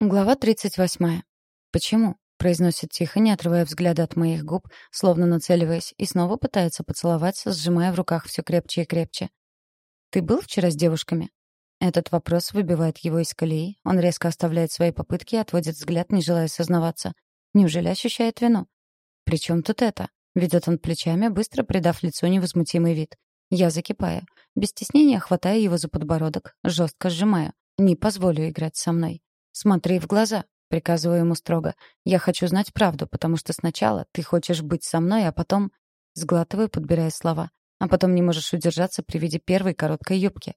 Глава 38. «Почему?» — произносит тихо, не отрывая взгляда от моих губ, словно нацеливаясь, и снова пытается поцеловать, сжимая в руках все крепче и крепче. «Ты был вчера с девушками?» Этот вопрос выбивает его из колеи. Он резко оставляет свои попытки и отводит взгляд, не желая сознаваться. Неужели ощущает вину? «При чем тут это?» Ведет он плечами, быстро придав лицу невозмутимый вид. Я закипаю. Без стеснения хватаю его за подбородок, жестко сжимаю. Не позволю играть со мной. «Смотри в глаза», — приказываю ему строго. «Я хочу знать правду, потому что сначала ты хочешь быть со мной, а потом...» Сглатываю, подбирая слова. «А потом не можешь удержаться при виде первой короткой юбки».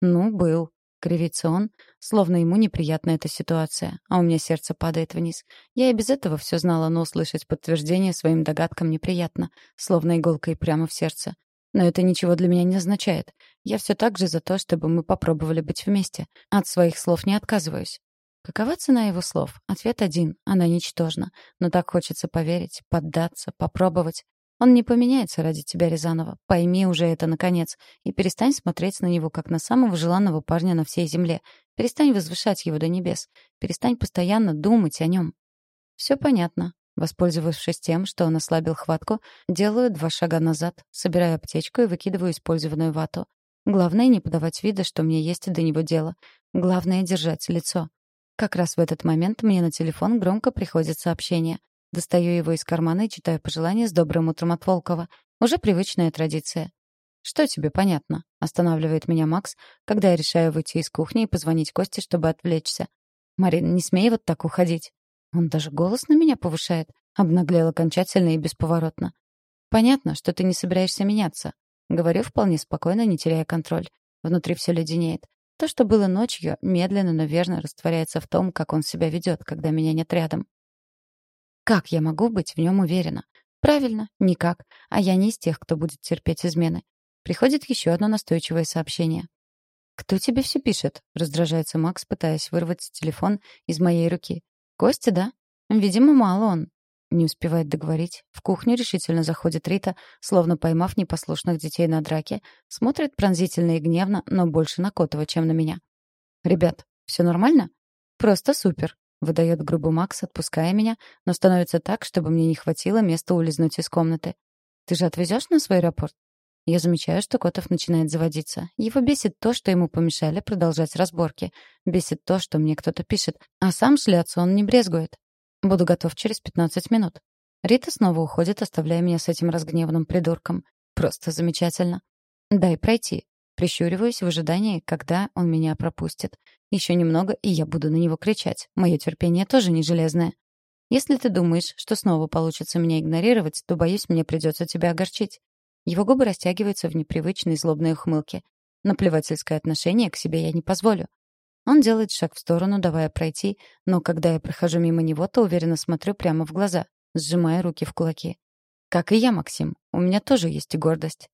«Ну, был», — кривится он, словно ему неприятна эта ситуация, а у меня сердце падает вниз. Я и без этого все знала, но услышать подтверждение своим догадкам неприятно, словно иголкой прямо в сердце. Но это ничего для меня не означает. Я все так же за то, чтобы мы попробовали быть вместе. От своих слов не отказываюсь. Какова цена его слов? Ответ один — она ничтожна. Но так хочется поверить, поддаться, попробовать. Он не поменяется ради тебя, Рязанова. Пойми уже это, наконец. И перестань смотреть на него, как на самого желанного парня на всей земле. Перестань возвышать его до небес. Перестань постоянно думать о нем. Все понятно. Воспользовавшись тем, что он ослабил хватку, делаю два шага назад, собираю аптечку и выкидываю использованную вату. Главное — не подавать вида, что мне есть до него дело. Главное — держать лицо. Как раз в этот момент мне на телефон громко приходит сообщение. Достаю его из кармана и читаю пожелание с добрым утром от Волкова. Уже привычная традиция. «Что тебе понятно?» — останавливает меня Макс, когда я решаю выйти из кухни и позвонить Косте, чтобы отвлечься. «Марин, не смей вот так уходить». Он даже голос на меня повышает. Обнаглел окончательно и бесповоротно. «Понятно, что ты не собираешься меняться». Говорю вполне спокойно, не теряя контроль. Внутри все леденеет. То, что было ночью, медленно, но верно растворяется в том, как он себя ведет, когда меня нет рядом. Как я могу быть в нем уверена? Правильно, никак. А я не из тех, кто будет терпеть измены. Приходит еще одно настойчивое сообщение. «Кто тебе все пишет?» — раздражается Макс, пытаясь вырвать телефон из моей руки. «Костя, да? Видимо, мало он. Не успевает договорить. В кухню решительно заходит Рита, словно поймав непослушных детей на драке, смотрит пронзительно и гневно, но больше на Котова, чем на меня. «Ребят, все нормально?» «Просто супер», — выдает грубо Макс, отпуская меня, но становится так, чтобы мне не хватило места улизнуть из комнаты. «Ты же отвезешь нас в аэропорт?» Я замечаю, что Котов начинает заводиться. Его бесит то, что ему помешали продолжать разборки. Бесит то, что мне кто-то пишет. А сам шляться он не брезгует. Буду готов через 15 минут. Рита снова уходит, оставляя меня с этим разгневанным придурком. Просто замечательно. Дай пройти. Прищуриваюсь в ожидании, когда он меня пропустит. Еще немного, и я буду на него кричать. Мое терпение тоже не железное. Если ты думаешь, что снова получится меня игнорировать, то, боюсь, мне придется тебя огорчить. Его губы растягиваются в непривычной злобной ухмылке. Наплевательское отношение к себе я не позволю. Он делает шаг в сторону, давая пройти, но когда я прохожу мимо него, то уверенно смотрю прямо в глаза, сжимая руки в кулаки. Как и я, Максим, у меня тоже есть гордость.